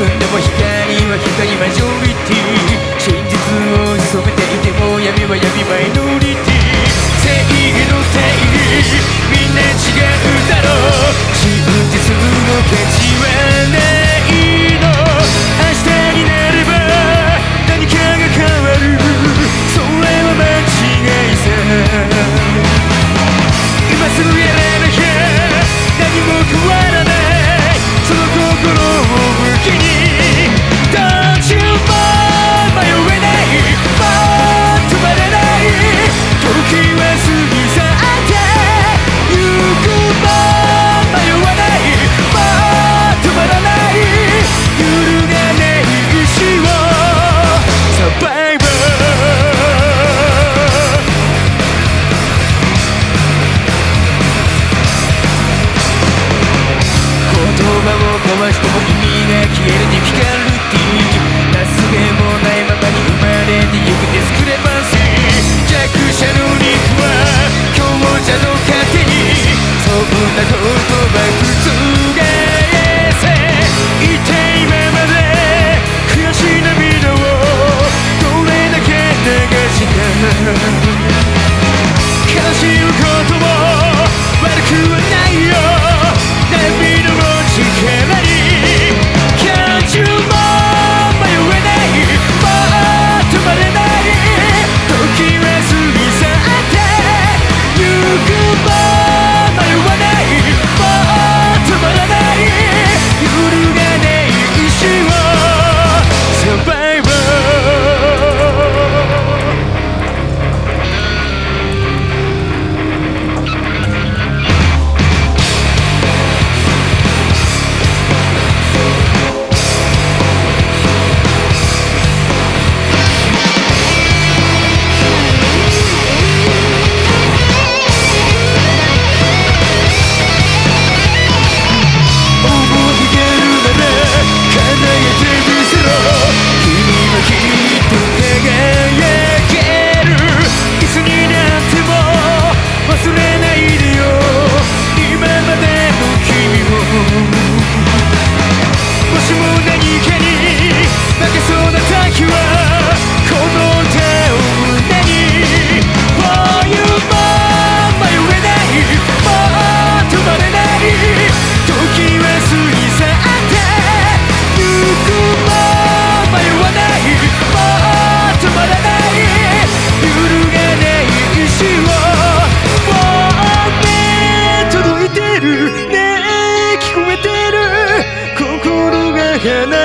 組んでも光は光マジョリティ。真実を潜めていても闇は闇マイノリ消えるに光るっていう can